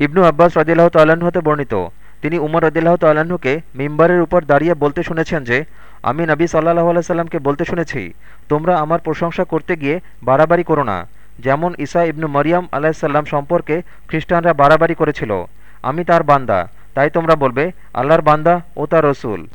ইবনু আব্বাস রদিল্লাহ তাল্লাহ্ন হতে বর্ণিত। তিনি উমর রদিল্লাহ তাল্লাহ্নকে মিম্বারের উপর দাঁড়িয়ে বলতে শুনেছেন যে, আমি নবী সাল্লাহ আলাইসাল্লামকে বলতে শুনেছি, তোমরা আমার প্রশংসা করতে গিয়ে বাড়াবাড়ি করো না। যেমন ঈসা ইবনু মরিয়াম আলাহিসাল্লাম সম্পর্কে খ্রিস্টানরা বাড়াবাড়ি করেছিল। আমি তার বান্দা, তাই তোমরা বলবে, আল্লাহর বান্দা ও তার রসুল।